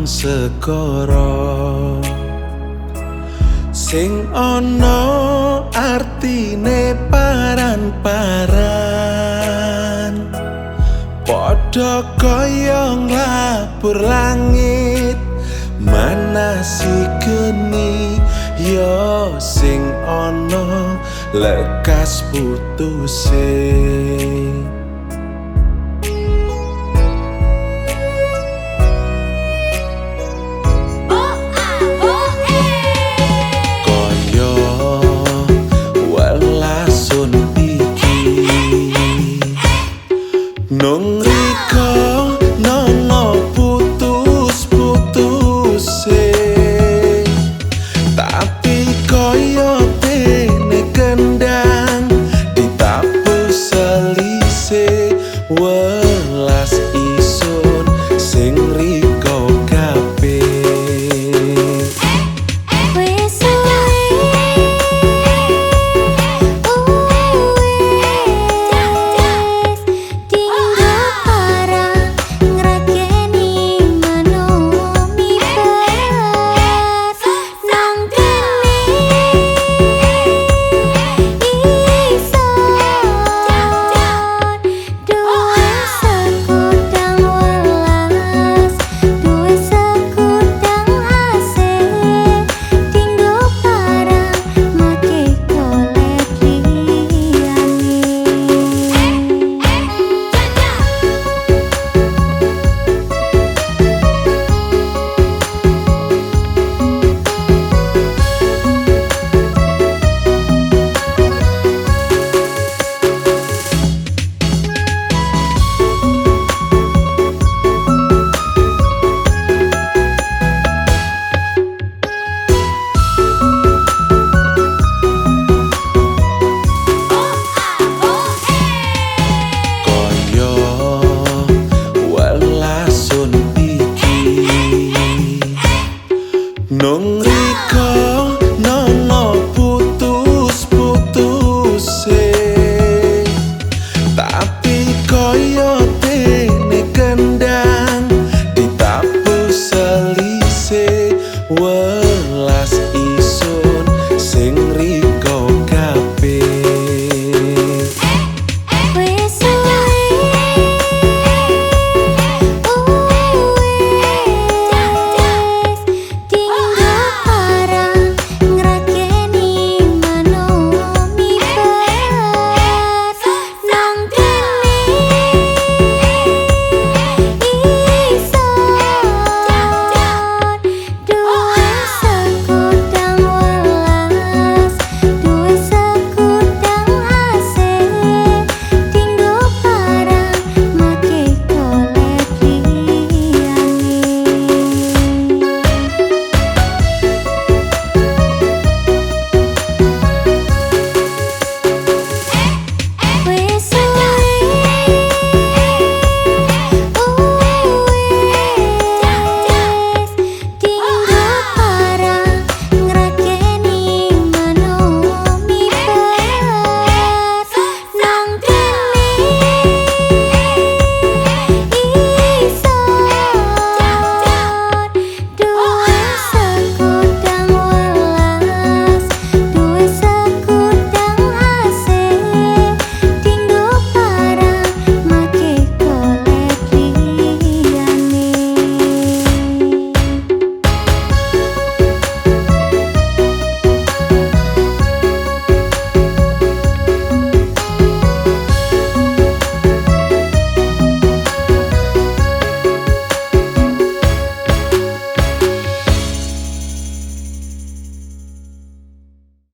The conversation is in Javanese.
kang segara. Sing ana artine paran-paran. Padha goyong labur langit manasi geni. Yo sing ana lekas putuse